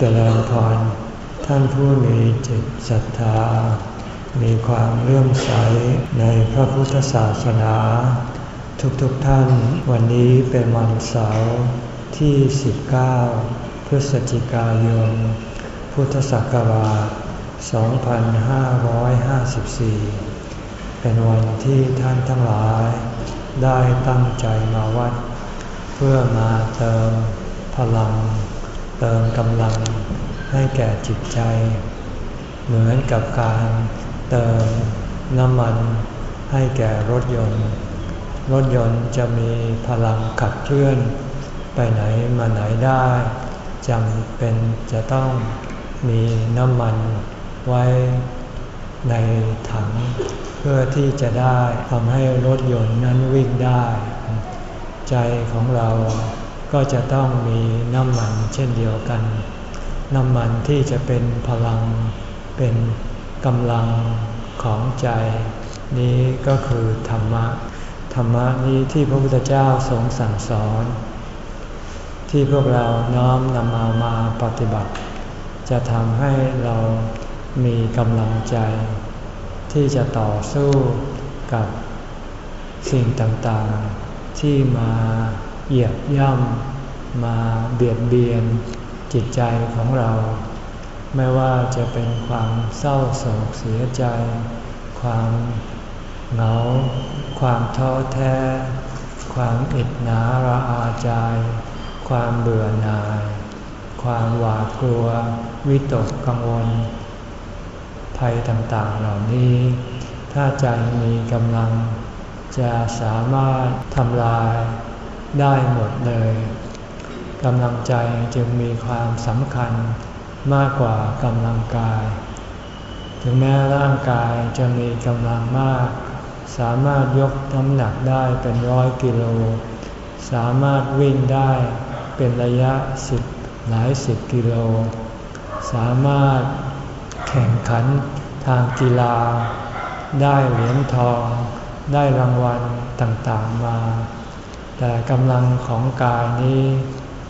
เจริญพรท่านผู้มีจิตศรัทธา มีความเลื่อมใสในพระพุทธศาสนา ทุกๆทท่าน วันนี้เป็นวันเสาร์ที่ 19 พฤศจิกายน พุทธศักราช 2554 เป็นวันที่ท่านทั้งหลาย ได้ตั้งใจมาวัด เพื่อมาเติมพลัง เติมกำลังให้แก่จิตใจ เหมือนกับการเติมน้ำมันให้แก่รถยนต์ รถยนต์จะมีพลังขับเคลื่อน ไปไหนมาไหนได้จำเป็นจะต้องมีน้ำมันไว้ในถัง เพื่อที่จะได้ทำให้รถยนต์นั้นวิ่งได้ ใจของเรา ก็จะต้องมีน้ำมันเช่นเดียวกัน น้ำมันที่จะเป็นพลังเป็นกำลังของใจ นี้ก็คือธรรมะ ธรรมะนี้ที่พระพุทธเจ้าทรงสั่งสอน ที่พวกเราน้อมนำเอามาปฏิบัติ จะทำให้เรามีกำลังใจ ที่จะต่อสู้กับสิ่งต่างๆที่มา เหยียบย่ำมาเบียดเบียนจิตใจของเรา ไม่ว่าจะเป็นความเศร้าโศกเสียใจ ความเหงา ความท้อแท้ ความอิดหนาระอาใจ ความเบื่อหน่าย ความหวาดกลัว วิตกกังวล ภัยต่างๆเหล่านี้ ถ้าใจมีกำลังจะสามารถทำลาย ได้หมดเลยกำลังใจจึงมีความสำคัญมากกว่ากำลังกาย ถึงแม้ร่างกายจะมีกำลังมาก สามารถยกน้ำหนักได้เป็นร้อยกิโล สามารถวิ่งได้เป็นระยะสิบหลายสิบกิโล สามารถแข่งขันทางกีฬา ได้เหรียญทอง ได้รางวัลต่างๆมา แต่กำลังของกายนี้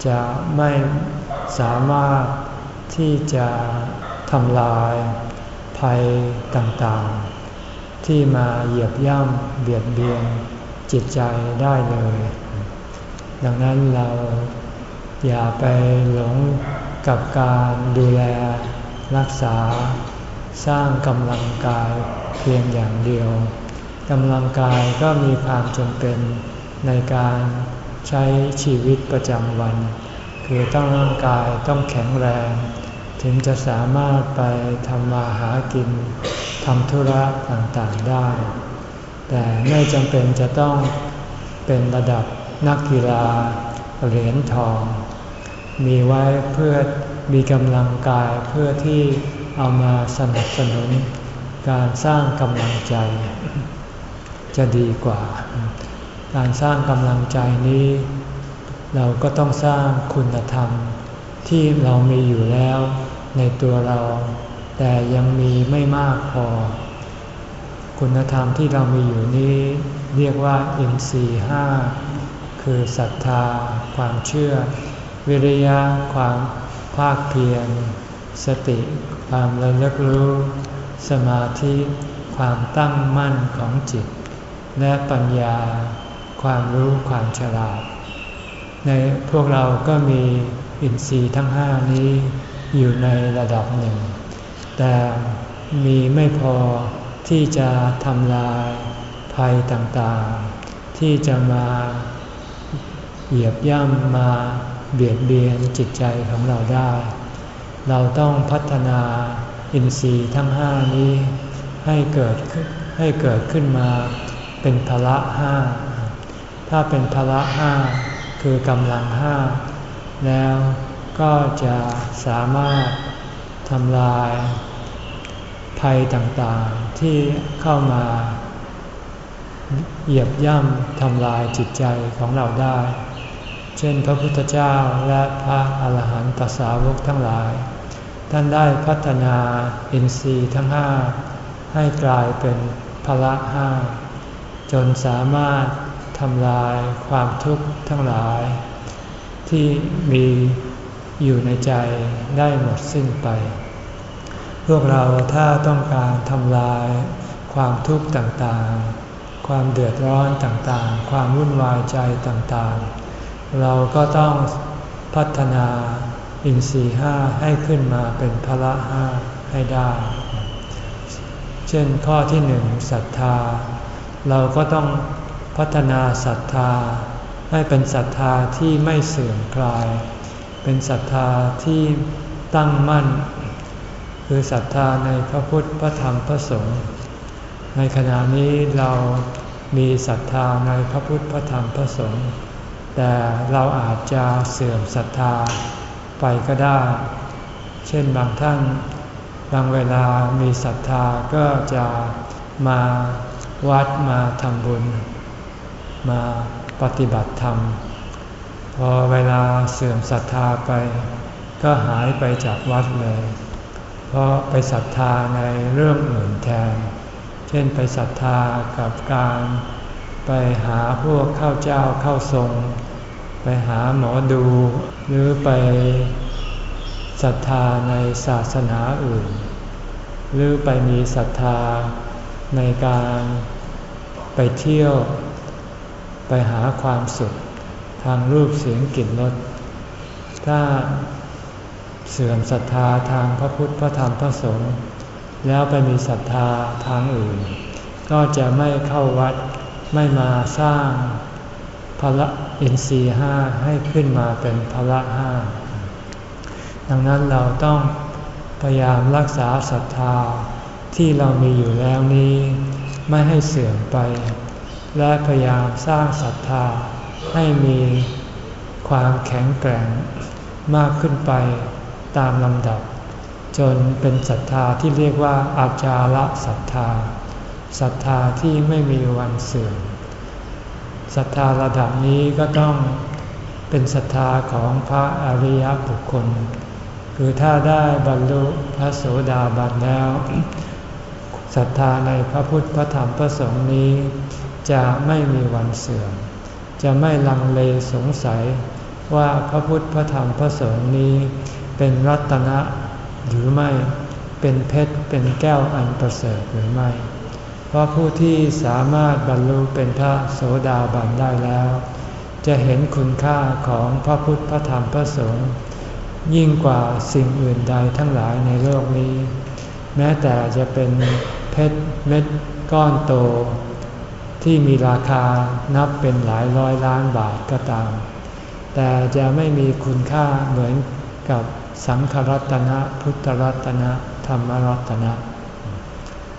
จะไม่สามารถที่จะทำลายภัยต่างๆ ที่มาเหยียบย่ำเบียดเบียนจิตใจได้เลย ดังนั้นเราอย่าไปหลงกับการดูแลรักษา สร้างกำลังกายเพียงอย่างเดียวกำลังกายก็มีความจำเป็น ในการใช้ชีวิตประจำวัน คือต้องร่างกายต้องแข็งแรง ถึงจะสามารถไปทำมาหากินทำธุระต่างๆได้ แต่ไม่จำเป็นจะต้องเป็นระดับนักกีฬาเหรียญทอง มีไว้เพื่อมีกำลังกายเพื่อที่เอามาสนับสนุนการสร้างกำลังใจ จะดีกว่า การสร้างกำลังใจนี้ เราก็ต้องสร้างคุณธรรม ที่เรามีอยู่แล้วในตัวเรา แต่ยังมีไม่มากพอ คุณธรรมที่เรามีอยู่นี้เรียกว่าอินทรีห้าคือศรัทธา ความเชื่อ วิริยะ ความภาคเพียร สติ ความระลึกรู้ สมาธิ ความตั้งมั่นของจิต และปัญญา ความรู้ความฉลาด ในพวกเราก็มีอินทรีย์ทั้งห้านี้อยู่ในระดับหนึ่ง แต่มีไม่พอที่จะทำลายภัยต่างๆ ที่จะมาเหยียบย่ำมาเบียดเบียนจิตใจของเราได้ เราต้องพัฒนาอินทรีย์ทั้งห้านี้ให้เกิดให้เกิดขึ้นมาเป็นพละห้า ถ้าเป็นพละห้าคือกำลังห้าแล้วก็จะสามารถทำลายภัยต่างๆที่เข้ามาเหยียบย่ำทำลายจิตใจของเราได้ เช่นพระพุทธเจ้าและพระอาหารหันตสาวกทั้งหลาย ท่านได้พัฒนาอินทรีย์ทั้งห้าให้กลายเป็นพละห้าจนสามารถ ทำลายความทุกข์ทั้งหลาย ที่มีอยู่ในใจได้หมดสิ้นไป พวกเราถ้าต้องการทำลายความทุกข์ต่างๆ ความเดือดร้อนต่างๆ ความวุ่นวายใจต่างๆ เราก็ต้องพัฒนาอินทรีห้าให้ขึ้นมาเป็นพละห้าให้ได้ เช่นข้อที่หนึ่งศรัทธา เราก็ต้อง พัฒนาศรัทธา ให้เป็นศรัทธาที่ไม่เสื่อมคลาย เป็นศรัทธาที่ตั้งมั่น คือศรัทธาในพระพุทธพระธรรมพระสงฆ์ในขณะนี้เรามีศรัทธาในพระพุทธพระธรรมพระสงฆ์แต่เราอาจจะเสื่อมศรัทธาไปก็ได้ เช่นบางท่านบางเวลามีศรัทธาก็จะมาวัดมาทำบุญ มาปฏิบัติธรรม พอเวลาเสื่อมศรัทธาไป ก็หายไปจากวัดเลย เพราะไปศรัทธาในเรื่องอื่นแทน เช่นไปศรัทธากับการไปหาพวกเข้าเจ้าเข้าทรง ไปหาหมอดู หรือไปศรัทธาในศาสนาอื่น หรือไปมีศรัทธาในการไปเที่ยว ไปหาความสุขทางรูปเสียงกลิ่นรสถ้าเสื่อมศรัทธาทางพระพุทธพระธรรมพระสงฆ์แล้วไปมีศรัทธาทางอื่น ก็จะไม่เข้าวัดไม่มาสร้างพละอินทรีห้าให้ขึ้นมาเป็นพละห้าดังนั้นเราต้องพยายามรักษาศรัทธาที่เรามีอยู่แล้วนี้ ไม่ให้เสื่อมไป และพยายามสร้างศรัทธาให้มีความแข็งแกร่งมากขึ้นไปตามลำดับ จนเป็นศรัทธาที่เรียกว่าอาจาระศรัทธาศรัทธาที่ไม่มีวันเสื่อมศรัทธาระดับนี้ก็ต้องเป็นศรัทธาของพระอริยบุคคล คือถ้าได้บรรลุพระโสดาบันแล้วศรัทธาในพระพุทธพระธรรมพระสงฆ์นี้ จะไม่มีวันเสื่อม จะไม่ลังเลสงสัยว่าพระพุทธพระธรรมพระสงฆ์นี้ เป็นรัตนะหรือไม่ เป็นเพชรเป็นแก้วอันประเสริฐหรือไม่ เพราะผู้ที่สามารถบรรลุเป็นพระโสดาบันได้แล้ว จะเห็นคุณค่าของพระพุทธพระธรรมพระสงฆ์ยิ่งกว่าสิ่งอื่นใดทั้งหลายในโลกนี้ แม้แต่จะเป็นเพชรเม็ดก้อนโต ที่มีราคานับเป็นหลายร้อยล้านบาทก็ตาม แต่จะไม่มีคุณค่าเหมือนกับสังขรัตนะ พุทธรัตนะ ธรรมรัตนะ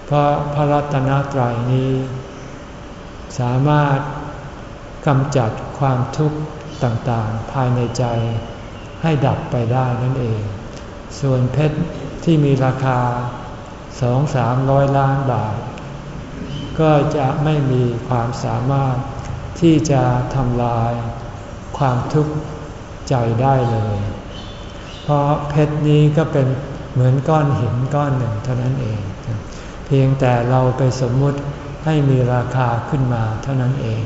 เพราะพระรัตนตรัยนี้ สามารถกำจัดความทุกข์ต่างๆ ภายในใจให้ดับไปได้นั่นเอง ส่วนเพชรที่มีราคาสองสามร้อยล้านบาท ก็จะไม่มีความสามารถที่จะทำลายความทุกข์ใจได้เลย เพราะเพชรนี้ก็เป็นเหมือนก้อนหินก้อนหนึ่งเท่านั้นเอง เพียงแต่เราไปสมมุติให้มีราคาขึ้นมาเท่านั้นเอง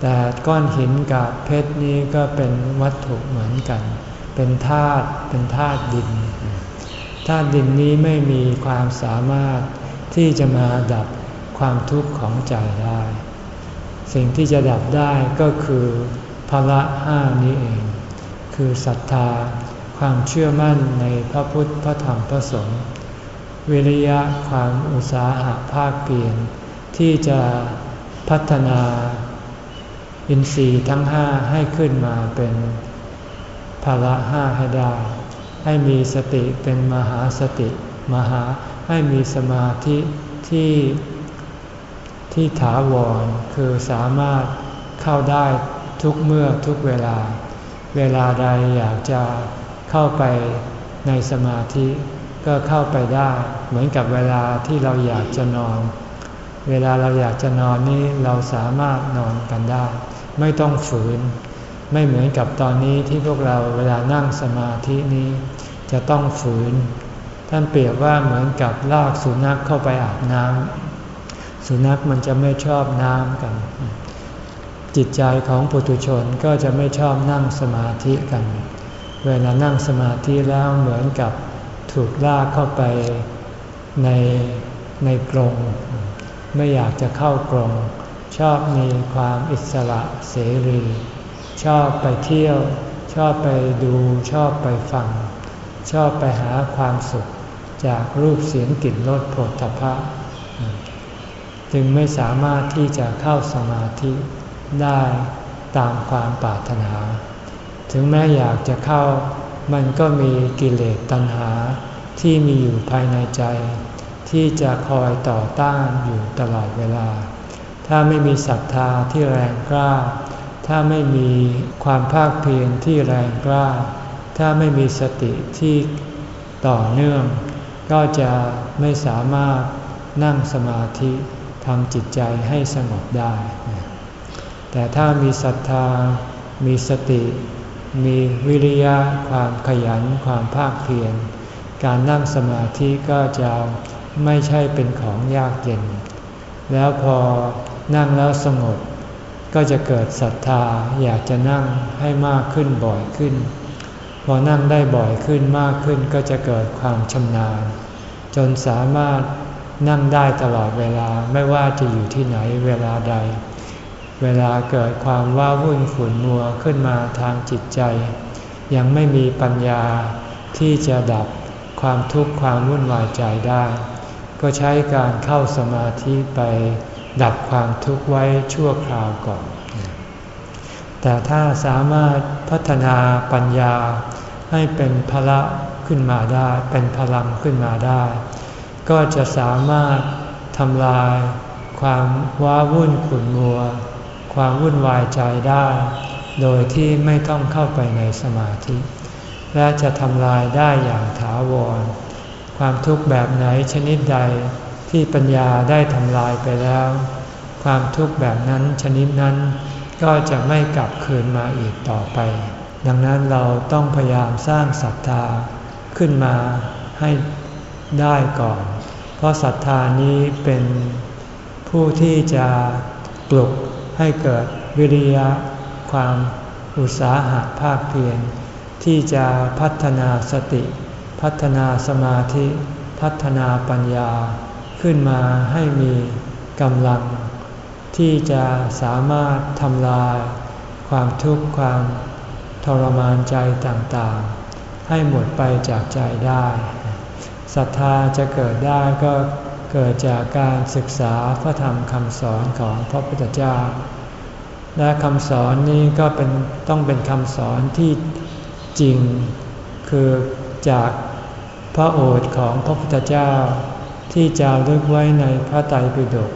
แต่ก้อนหินกับเพชรนี้ก็เป็นวัตถุเหมือนกัน เป็นธาตุเป็นธาตุดินธาตุดินนี้ไม่มีความสามารถที่จะมาดับ ความทุกข์ของใจได้ สิ่งที่จะดับได้ก็คือพละห้านี้เอง คือศรัทธา ความเชื่อมั่นในพระพุทธพระธรรมพระสงฆ์วิริยะความอุตสาหะภาคเปลี่ยน ที่จะพัฒนาอินทรีย์ทั้งห้าให้ขึ้นมาเป็นภาระห้าให้ได้ ให้มีสติเป็นมหาสติ มหาให้มีสมาธิที่ ที่ถาวรคือสามารถเข้าได้ทุกเมื่อทุกเวลา เวลาใดอยากจะเข้าไปในสมาธิก็เข้าไปได้ เหมือนกับเวลาที่เราอยากจะนอน เวลาเราอยากจะนอนนี้เราสามารถนอนกันได้ ไม่ต้องฝืน ไม่เหมือนกับตอนนี้ที่พวกเราเวลานั่งสมาธินี้ จะต้องฝืน ท่านเปรียบว่าเหมือนกับลากสุนัขเข้าไปอาบน้ำ สุนัขมันจะไม่ชอบน้ำกัน จิตใจของปุถุชนก็จะไม่ชอบนั่งสมาธิกัน เวลานั่งสมาธิแล้วเหมือนกับถูกลากเข้าไปในในกรงไม่อยากจะเข้ากรงชอบมีความอิสระเสรี ชอบไปเที่ยว ชอบไปดูชอบไปฟัง ชอบไปหาความสุขจากรูปเสียงกลิ่นรสผลทพะ จึงไม่สามารถที่จะเข้าสมาธิได้ตามความปรารถนา ถึงแม้อยากจะเข้ามันก็มีกิเลสตัณหาที่มีอยู่ภายในใจ ที่จะคอยต่อต้านอยู่ตลอดเวลา ถ้าไม่มีศรัทธาที่แรงกล้า ถ้าไม่มีความภาคเพียรที่แรงกล้า ถ้าไม่มีสติที่ต่อเนื่อง ก็จะไม่สามารถนั่งสมาธิ ทำจิตใจให้สงบได้ แต่ถ้ามีศรัทธา มีสติ มีวิริยะ ความขยัน ความภาคเพียร การนั่งสมาธิก็จะไม่ใช่เป็นของยากเย็น แล้วพอนั่งแล้วสงบ ก็จะเกิดศรัทธาอยากจะนั่งให้มากขึ้นบ่อยขึ้น พอนั่งได้บ่อยขึ้นมากขึ้นก็จะเกิดความชำนาญ จนสามารถ นั่งได้ตลอดเวลาไม่ว่าจะอยู่ที่ไหนเวลาใด เวลาเกิดความว้าวุ่นขุ่นมัวขึ้นมาทางจิตใจ ยังไม่มีปัญญาที่จะดับความทุกข์ความวุ่นวายใจได้ ก็ใช้การเข้าสมาธิไปดับความทุกข์ไว้ชั่วคราวก่อน แต่ถ้าสามารถพัฒนาปัญญาให้เป็นพละขึ้นมาได้ เป็นพลังขึ้นมาได้ ก็จะสามารถทำลายความว้าวุ่นขุ่นมัว ความวุ่นวายใจได้ โดยที่ไม่ต้องเข้าไปในสมาธิ และจะทำลายได้อย่างถาวร ความทุกข์แบบไหนชนิดใดที่ปัญญาได้ทำลายไปแล้ว ความทุกข์แบบนั้นชนิดนั้นก็จะไม่กลับคืนมาอีกต่อไป ดังนั้นเราต้องพยายามสร้างศรัทธาขึ้นมาให้ ได้ก่อน เพราะศรัทธานี้เป็นผู้ที่จะปลุกให้เกิดวิริยะ ความอุตสาหะภาคเพียรที่จะพัฒนาสติ พัฒนาสมาธิ พัฒนาปัญญาขึ้นมาให้มีกำลัง ที่จะสามารถทำลายความทุกข์ความทรมานใจต่างๆ ให้หมดไปจากใจได้ ศรัทธาจะเกิดได้ก็เกิดจากการศึกษาพระธรรมคำสอนของพระพุทธเจ้า และคำสอนนี้ก็เป็นต้องเป็นคำสอนที่จริง คือจากพระโอษฐ์ของพระพุทธเจ้า ที่จะลึกไว้ในพระไตรปิฎก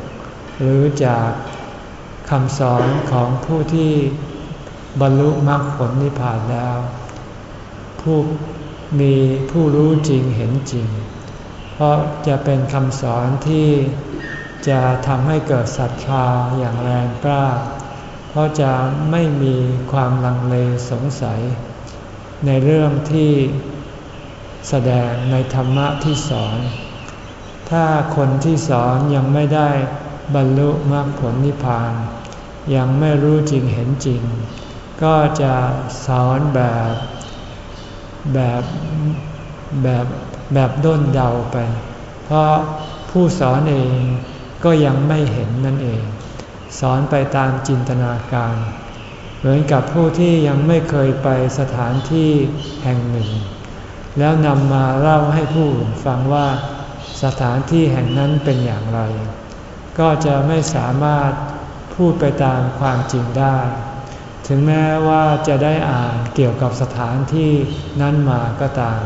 หรือจากคำสอนของผู้ที่บรรลุมรรคผลนิพพานแล้ว ผู้ มีผู้รู้จริงเห็นจริง เพราะจะเป็นคำสอนที่จะทำให้เกิดศรัทธาอย่างแรงกล้า เพราะจะไม่มีความลังเลสงสัย ในเรื่องที่แสดงในธรรมะที่สอน ถ้าคนที่สอนยังไม่ได้บรรลุมรรคผลนิพพาน ยังไม่รู้จริงเห็นจริง ก็จะสอนแบบ แบบแบบแบบด้นเดาไป เพราะผู้สอนเองก็ยังไม่เห็นนั่นเอง สอนไปตามจินตนาการ เหมือนกับผู้ที่ยังไม่เคยไปสถานที่แห่งหนึ่ง แล้วนำมาเล่าให้ผู้อื่นฟังว่าสถานที่แห่งนั้นเป็นอย่างไร ก็จะไม่สามารถพูดไปตามความจริงได้ ถึงแม้ว่าจะได้อ่านเกี่ยวกับสถานที่นั้นมาก็ตาม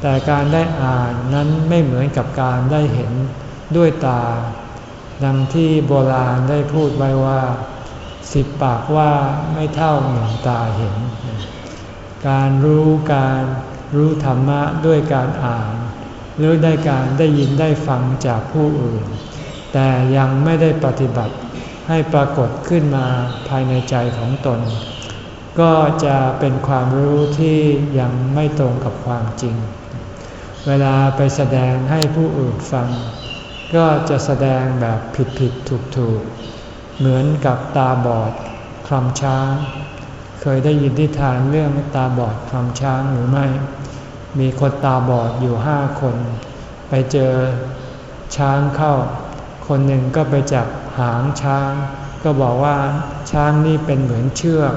แต่การได้อ่านนั้นไม่เหมือนกับการได้เห็นด้วยตา ดังที่โบราณได้พูดไว้ว่า สิบปากว่าไม่เท่าหนึ่งตาเห็น การรู้การรู้ธรรมะด้วยการอ่าน หรือได้การได้ยินได้ฟังจากผู้อื่น แต่ยังไม่ได้ปฏิบัติ ให้ปรากฏขึ้นมาภายในใจของตน ก็จะเป็นความรู้ที่ยังไม่ตรงกับความจริง เวลาไปแสดงให้ผู้อื่นฟัง ก็จะแสดงแบบผิดผิดถูกถูกเหมือนกับตาบอดคลำช้าง เคยได้ยินทิทานเรื่องตาบอดคลำช้างหรือไม่ มีคนตาบอดอยู่ห้าคน ไปเจอช้างเข้า คนหนึ่งก็ไปจับ หางช้าง ก็บอกว่าช้างนี่เป็นเหมือนเชือก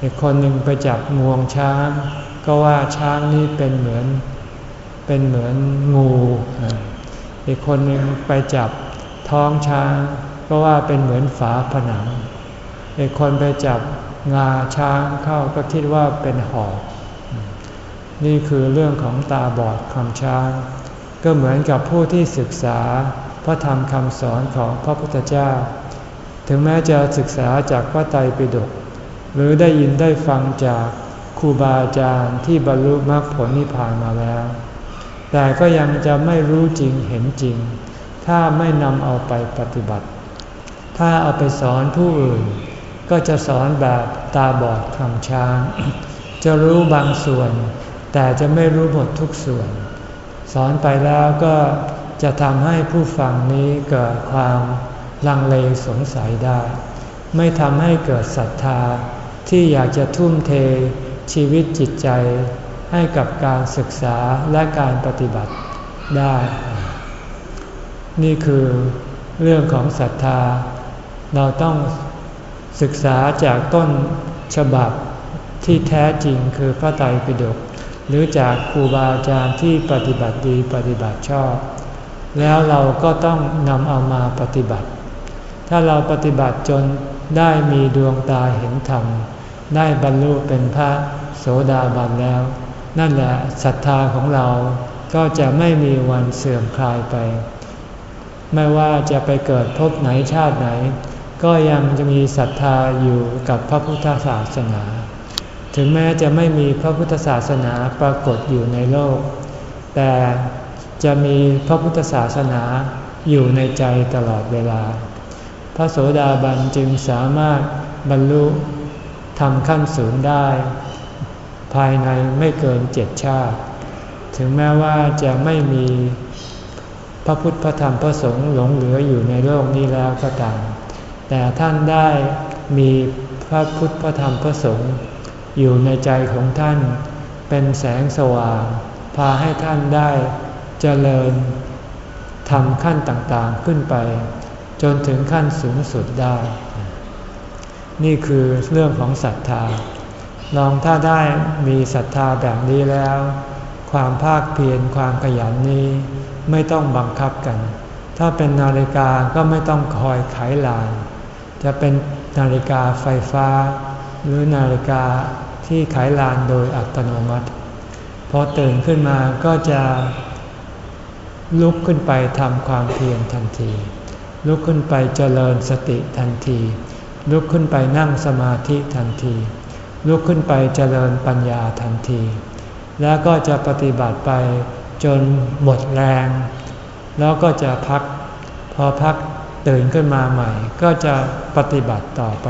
อีกคนหนึ่งไปจับงวงช้าง ก็ว่าช้างนี่เป็นเหมือนเป็นเหมือนงู อีกคนหนึ่งไปจับท้องช้าง ก็ว่าเป็นเหมือนฝาผนัง อีกคนไปจับงาช้างเข้าก็คิดว่าเป็นหอก นี่คือเรื่องของตาบอดคำช้าง ก็เหมือนกับผู้ที่ศึกษา ระธรรมคำสอนของพระพุทธเจ้า ถึงแม้จะศึกษาจากพระไตรปิฎกหรือได้ยินได้ฟังจากครูบาอาจารย์ที่บรรลุมรรคผลนิพพานมาแล้ว แต่ก็ยังจะไม่รู้จริงเห็นจริง ถ้าไม่นำเอาไปปฏิบัติ ถ้าเอาไปสอนผู้อื่น ก็จะสอนแบบตาบอดคำช้าง จะรู้บางส่วน แต่จะไม่รู้หมดทุกส่วน สอนไปแล้วก็ จะทำให้ผู้ฟังนี้เกิดความลังเลสงสัยได้ ไม่ทำให้เกิดศรัทธาที่อยากจะทุ่มเทชีวิตจิตใจให้กับการศึกษาและการปฏิบัติได้ นี่คือเรื่องของศรัทธา เราต้องศึกษาจากต้นฉบับที่แท้จริงคือพระไตรปิฎกหรือจากครูบาอาจารย์ที่ปฏิบัติดีปฏิบัติชอบ แล้วเราก็ต้องนำเอามาปฏิบัติ ถ้าเราปฏิบัติจนได้มีดวงตาเห็นธรรม ได้บรรลุเป็นพระโสดาบันแล้ว นั่นแหละศรัทธาของเราก็จะไม่มีวันเสื่อมคลายไป ไม่ว่าจะไปเกิดพบไหนชาติไหน ก็ยังจะมีศรัทธาอยู่กับพระพุทธศาสนา ถึงแม้จะไม่มีพระพุทธศาสนาปรากฏอยู่ในโลก แต่ จะมีพระพุทธศาสนาอยู่ในใจตลอดเวลา พระโสดาบันจึงสามารถบรรลุทำขั้นสูงได้ ภายในไม่เกินเจ็ดชาติ ถึงแม้ว่าจะไม่มีพระพุทธพระธรรมพระสงฆ์หลงเหลืออยู่ในโลกนี้แล้วก็ตามแต่ท่านได้มีพระพุทธพระธรรมพระสงฆ์อยู่ในใจของท่าน เป็นแสงสว่าง พาให้ท่านได้ เจริญทำขั้นต่างๆขึ้นไป จนถึงขั้นสูงสุดได้ นี่คือเรื่องของศรัทธา ลองถ้าได้มีศรัทธาแบบนี้แล้ว ความภาคเพียรความขยันนี้ไม่ต้องบังคับกัน ถ้าเป็นนาฬิกาก็ไม่ต้องคอยไขลาน จะเป็นนาฬิกาไฟฟ้า หรือนาฬิกาที่ไขลานโดยอัตโนมัติ พอตื่นขึ้นมาก็จะ ลุกขึ้นไปทำความเพียรทันที ลุกขึ้นไปเจริญสติทันที ลุกขึ้นไปนั่งสมาธิทันที ลุกขึ้นไปเจริญปัญญาทันที แล้วก็จะปฏิบัติไปจนหมดแรง แล้วก็จะพัก พอพักตื่นขึ้นมาใหม่ ก็จะปฏิบัติต่อไป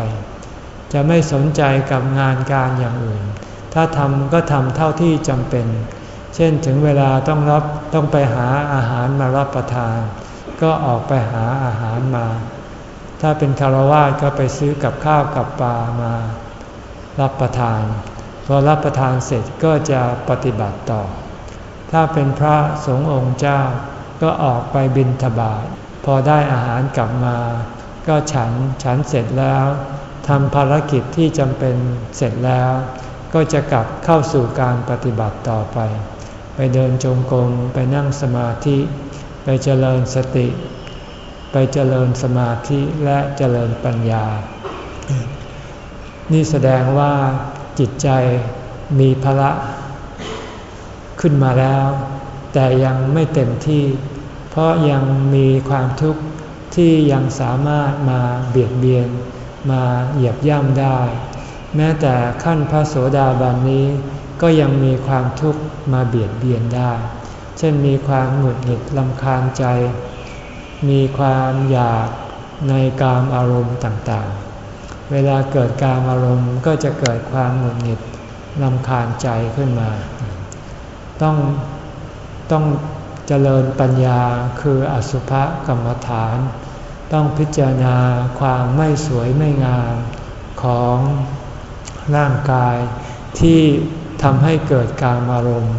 จะไม่สนใจกับงานการอย่างอื่น ถ้าทำก็ทำเท่าที่จำเป็น เช่นถึงเวลาต้องรับต้องไปหาอาหารมารับประทาน ก็ออกไปหาอาหารมา ถ้าเป็นคารวะก็ไปซื้อกับข้าวกับปลามารับประทาน พอรับประทานเสร็จก็จะปฏิบัติต่อ ถ้าเป็นพระสงฆ์องค์เจ้าก็ออกไปบิณฑบาตพอได้อาหารกลับมา ก็ฉันฉันเสร็จแล้วทำภารกิจที่จำเป็นเสร็จแล้ว ก็จะกลับเข้าสู่การปฏิบัติต่อไป ไปเดินจงกรมไปนั่งสมาธิ ไปเจริญสติ ไปเจริญสมาธิและเจริญปัญญา นี่แสดงว่าจิตใจมีพละขึ้นมาแล้ว แต่ยังไม่เต็มที่ เพราะยังมีความทุกข์ที่ยังสามารถมาเบียดเบียนมาเหยียบย่ำได้ แม้แต่ขั้นพระโสดาบันนี้ ก็ยังมีความทุกข์มาเบียดเบียนได้ เช่นมีความหงุดหงิดลำคาญใจ มีความอยากในกามอารมณ์ต่างๆ เวลาเกิดกามอารมณ์ก็จะเกิดความหงุดหงิดลำคาญใจขึ้นมา ต้องต้องเจริญปัญญาคืออสุภกรรมฐาน ต้องพิจารณาความไม่สวยไม่งามของร่างกายที่ ทำให้เกิดการอารมณ์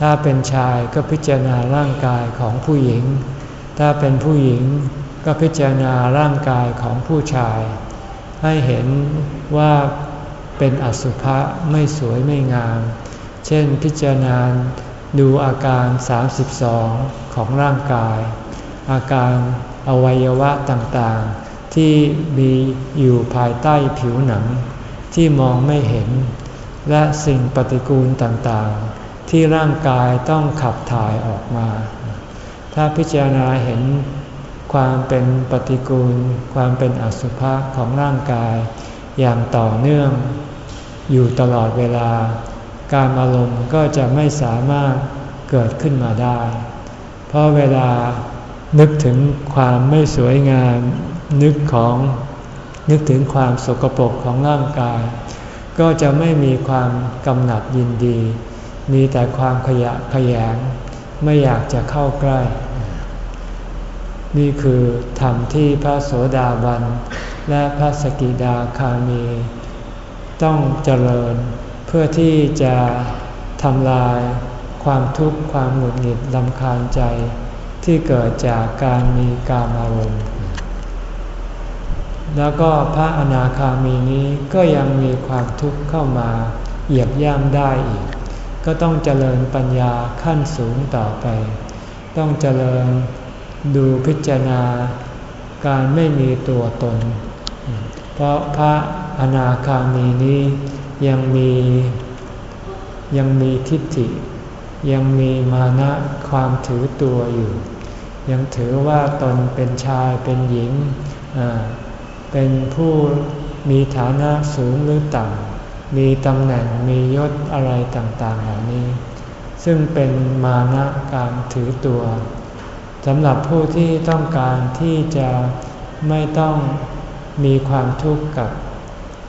ถ้าเป็นชายก็พิจารณาร่างกายของผู้หญิง ถ้าเป็นผู้หญิงก็พิจารณาร่างกายของผู้ชาย ให้เห็นว่าเป็นอสุภะไม่สวยไม่งาม เช่นพิจารณาดูอาการ 32 ของร่างกาย อาการอวัยวะต่างๆ ที่มีอยู่ภายใต้ผิวหนัง ที่มองไม่เห็น และสิ่งปฏิกูลต่างๆ ที่ร่างกายต้องขับถ่ายออกมา ถ้าพิจารณาเห็นความเป็นปฏิกูล ความเป็นอสุภะของร่างกาย อย่างต่อเนื่อง อยู่ตลอดเวลา การอารมณ์ก็จะไม่สามารถเกิดขึ้นมาได้ เพราะเวลานึกถึงความไม่สวยงามนึกของนึกถึงความสกปรกของร่างกาย ก็จะไม่มีความกำหนัดยินดี มีแต่ความขยะขยง ไม่อยากจะเข้าใกล้ นี่คือธรรมที่พระโสดาบัน และพระสกิดาคามี ต้องเจริญเพื่อที่จะทำลายความทุกข์ความหงุดหงิดลำคาญใจ ที่เกิดจากการมีกามอารมณ์ แล้วก็พระอนาคามีนี้ก็ยังมีความทุกข์เข้ามาเหยียบย่ำได้อีก ก็ต้องเจริญปัญญาขั้นสูงต่อไป ต้องเจริญดูพิจารณาการไม่มีตัวตน เพราะพระอนาคามีนี้ยังมียังมีทิฏฐิ ยังมีมานะความถือตัวอยู่ ยังถือว่าตนเป็นชายเป็นหญิง เป็นผู้มีฐานะสูงหรือต่ำ มีตำแหน่งมียศอะไรต่างๆเหล่านี้ ซึ่งเป็นมานะการถือตัวสำหรับผู้ที่ต้องการที่จะไม่ต้องมีความทุกข์กับ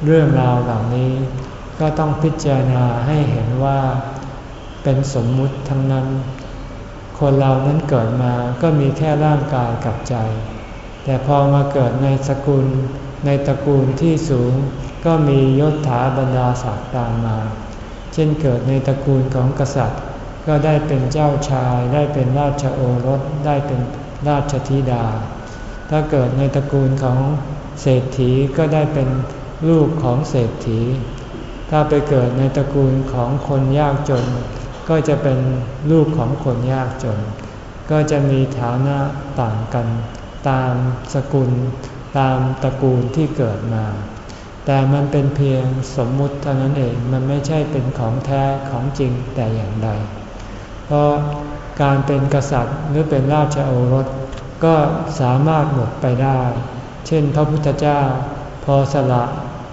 เรื่องราวเหล่านี้ ก็ต้องพิจารณาให้เห็นว่าเป็นสมมุติทั้งนั้น คนเรานั้นเกิดมาก็มีแค่ร่างกายกับใจ แต่พอมาเกิดในสกุล ในตระกูลที่สูง ก็มียศถาบรรดาศักดิ์ตามมา เช่นเกิดในตระกูลของกษัตริย์ ก็ได้เป็นเจ้าชาย ได้เป็นราชโอรส ได้เป็นราชธิดา ถ้าเกิดในตระกูลของเศรษฐีก็ได้เป็นลูกของเศรษฐี ถ้าไปเกิดในตระกูลของคนยากจน ก็จะเป็นลูกของคนยากจน ก็จะมีฐานะต่างกัน ตามสกุล ตามตระกูลที่เกิดมา แต่มันเป็นเพียงสมมุติเท่านั้นเองมันไม่ใช่เป็นของแท้ของจริงแต่อย่างใด เพราะการเป็นกษัตริย์หรือเป็นราชโอรสก็สามารถหมดไปได้ เช่นพระพุทธเจ้า พอสละ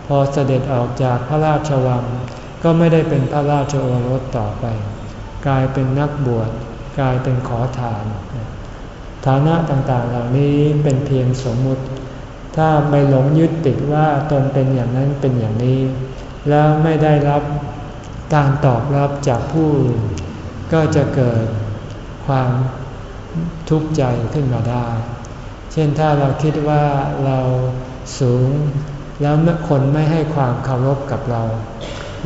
พอเสด็จออกจากพระราชวัง ก็ไม่ได้เป็นพระราชโอรสต่อไป กลายเป็นนักบวชกลายเป็นขอทาน ฐานะต่างๆ เหล่านี้เป็นเพียงสมมุติ ถ้าไม่หลงยึดติดว่าตนเป็นอย่างนั้นเป็นอย่างนี้ แล้วไม่ได้รับการตอบรับจากผู้อื่นก็จะเกิดความทุกข์ใจขึ้นมาได้ เช่นถ้าเราคิดว่าเราสูงแล้วคนไม่ให้ความเคารพกับเรา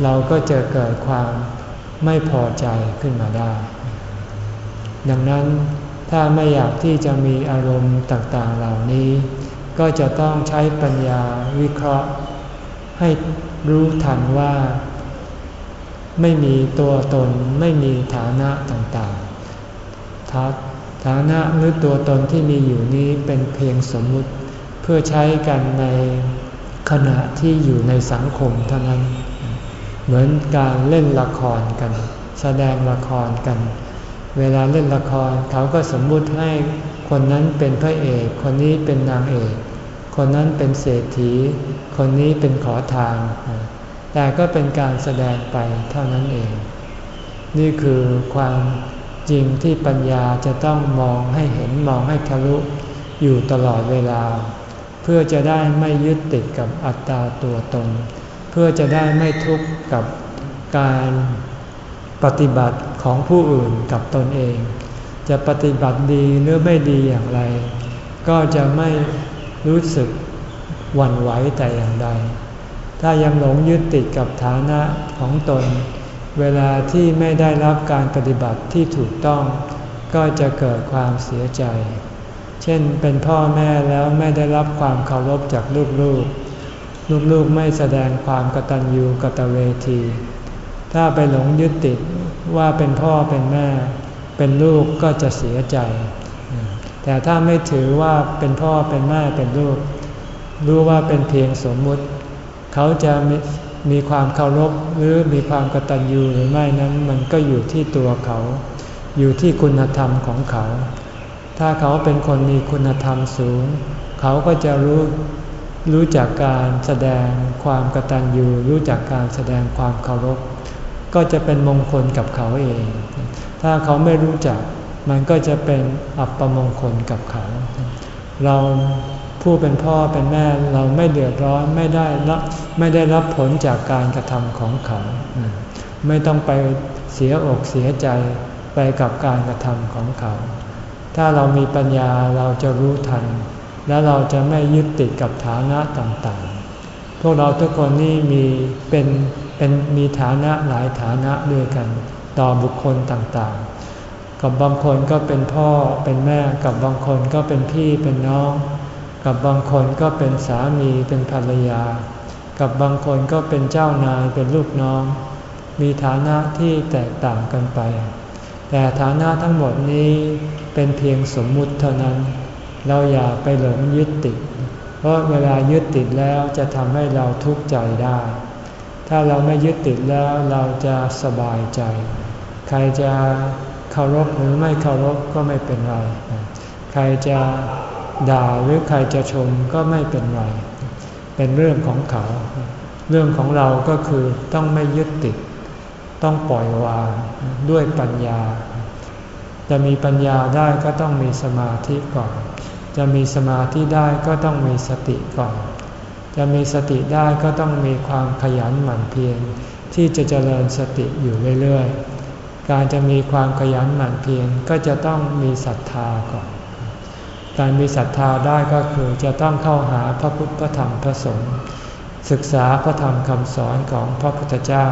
เราก็จะเกิดความไม่พอใจขึ้นมาได้ ดังนั้น ถ้าไม่อยากที่จะมีอารมณ์ต่างๆเหล่านี้ ก็จะต้องใช้ปัญญาวิเคราะห์ ให้รู้ทันว่า ไม่มีตัวตนไม่มีฐานะต่างๆฐานะหรือตัวตนที่มีอยู่นี้เป็นเพียงสมมุติ เพื่อใช้กันในขณะที่อยู่ในสังคมเท่านั้น เหมือนการเล่นละครกัน แสดงละครกัน เวลาเล่นละครเขาก็สมมุติให้คนนั้นเป็นพระเอก คนนี้เป็นนางเอก คนนั้นเป็นเศรษฐี คนนี้เป็นขอทานแต่ก็เป็นการแสดงไปเท่านั้นเอง นี่คือความจริงที่ปัญญาจะต้องมองให้เห็นมองให้ทะลุอยู่ตลอดเวลา เพื่อจะได้ไม่ยึดติดกับอัตตาตัวตน เพื่อจะได้ไม่ทุกข์กับการปฏิบัติ ของผู้อื่นกับตนเอง จะปฏิบัติดีหรือไม่ดีอย่างไร ก็จะไม่รู้สึกหวั่นไหวแต่อย่างใด ถ้ายังหลงยึดติดกับฐานะของตน เวลาที่ไม่ได้รับการปฏิบัติที่ถูกต้อง ก็จะเกิดความเสียใจ เช่นเป็นพ่อแม่แล้วไม่ได้รับความเคารพจากลูกๆลูกๆไม่แสดงความกตัญญูกตเวที ถ้าไปหลงยึดติด ว่าเป็นพ่อเป็นแม่ เป็นลูกก็จะเสียใจ แต่ถ้าไม่ถือว่าเป็นพ่อเป็นแม่เป็นลูก รู้ว่าเป็นเพียงสมมุติ เขาจะมีมีความเคารพหรือมีความกตัญญูหรือไม่นั้น มันก็อยู่ที่ตัวเขา อยู่ที่คุณธรรมของเขา ถ้าเขาเป็นคนมีคุณธรรมสูง เขาก็จะรู้รู้จักการแสดงความกตัญญูรู้จักการแสดงความเคารพ ก็จะเป็นมงคลกับเขาเอง ถ้าเขาไม่รู้จัก มันก็จะเป็นอัปมงคลกับเขา เราผู้เป็นพ่อเป็นแม่เราไม่เดือดร้อนไม่ได้รับไม่ได้รับผลจากการกระทำของเขา ไม่ต้องไปเสียอกเสียใจไปกับการกระทำของเขา ถ้าเรามีปัญญาเราจะรู้ทัน และเราจะไม่ยึดติดกับฐานะต่างๆ พวกเราทุกคนนี่มีเป็น เป็นมีฐานะหลายฐานะด้วยกัน ต่อบุคคลต่างๆ กับบางคนก็เป็นพ่อเป็นแม่กับบางคนก็เป็นพี่เป็นน้อง กับบางคนก็เป็นสามีเป็นภรรยา กับบางคนก็เป็นเจ้านายเป็นลูกน้อง มีฐานะที่แตกต่างกันไป แต่ฐานะทั้งหมดนี้เป็นเพียงสมมุติเท่านั้น เราอย่าไปหลงยึดติด เพราะเวลายึดติดแล้วจะทำให้เราทุกข์ใจได้ ถ้าเราไม่ยึดติดแล้วเราจะสบายใจ ใครจะเคารพหรือไม่เคารพก็ไม่เป็นไร ใครจะด่าหรือใครจะชมก็ไม่เป็นไร เป็นเรื่องของเขา เรื่องของเราก็คือต้องไม่ยึดติด ต้องปล่อยวางด้วยปัญญา จะมีปัญญาได้ก็ต้องมีสมาธิก่อน จะมีสมาธิได้ก็ต้องมีสติก่อน จะมีสติได้ก็ต้องมีความขยันหมั่นเพียรที่จะเจริญสติอยู่เรื่อยๆ การจะมีความขยันหมั่นเพียรก็จะต้องมีศรัทธาก่อน การมีศรัทธาได้ก็คือจะต้องเข้าหาพระพุทธพระธรรมพระสงฆ์ศึกษาพระธรรมคำสอนของพระพุทธเจ้า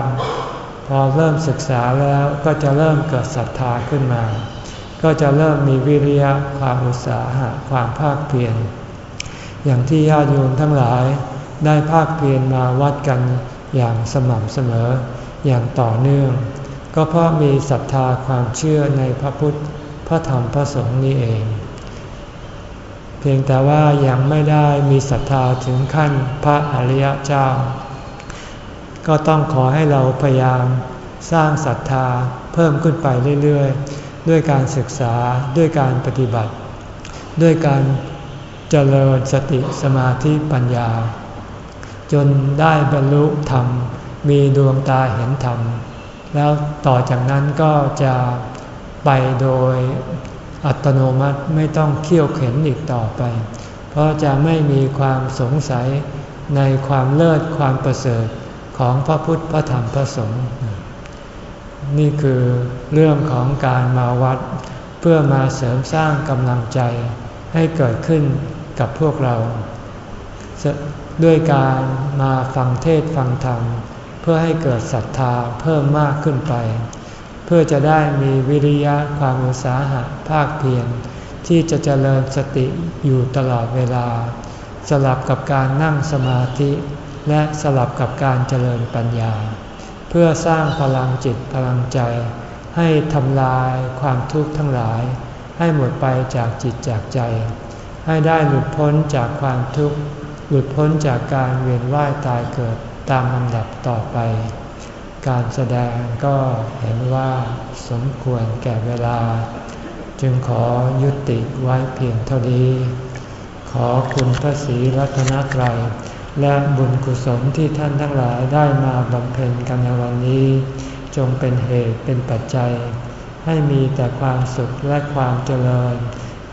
พอเริ่มศึกษาแล้วก็จะเริ่มเกิดศรัทธาขึ้นมา ก็จะเริ่มมีวิริยะความอุตสาหะความภาคเพียรอย่างที่ญาติโยมทั้งหลาย ได้ภาคเพียรมาวัดกันอย่างสม่ำเสมออย่างต่อเนื่อง ก็เพราะมีศรัทธาความเชื่อในพระพุทธพระธรรมพระสงฆ์นี้เอง เพียงแต่ว่ายังไม่ได้มีศรัทธาถึงขั้นพระอริยเจ้า ก็ต้องขอให้เราพยายามสร้างศรัทธาเพิ่มขึ้นไปเรื่อยๆ ด้วยการศึกษาด้วยการปฏิบัติ ด้วยการเจริญสติสมาธิปัญญา จนได้บรรลุธรรม มีดวงตาเห็นธรรม แล้วต่อจากนั้นก็จะไปโดยอัตโนมัติไม่ต้องเขี่ยวเข็นอีกต่อไป เพราะจะไม่มีความสงสัยในความเลิศความประเสริฐของพระพุทธพระธรรมพระสงฆ์นี่คือเรื่องของการมาวัด เพื่อมาเสริมสร้างกำลังใจให้เกิดขึ้นกับพวกเรา ด้วยการมาฟังเทศฟังธรรม เพื่อให้เกิดศรัทธาเพิ่มมากขึ้นไป เพื่อจะได้มีวิริยะความอุตสาหะภาคเพียรที่จะเจริญสติอยู่ตลอดเวลา สลับกับการนั่งสมาธิ และสลับกับการเจริญปัญญา เพื่อสร้างพลังจิตพลังใจ ให้ทำลายความทุกข์ทั้งหลาย ให้หมดไปจากจิตจากใจ ให้ได้หลุดพ้นจากความทุกข์ หลุดพ้นจากการเวียนว่ายตายเกิดตามลำดับต่อไป การแสดงก็เห็นว่าสมควรแก่เวลา จึงขอยุติไว้เพียงเท่านี้ ขอคุณพระศรีรัตนตรัยและบุญกุศลที่ท่านทั้งหลายได้มาบำเพ็ญกันในวันนี้ จงเป็นเหตุเป็นปัจจัย ให้มีแต่ความสุขและความเจริญ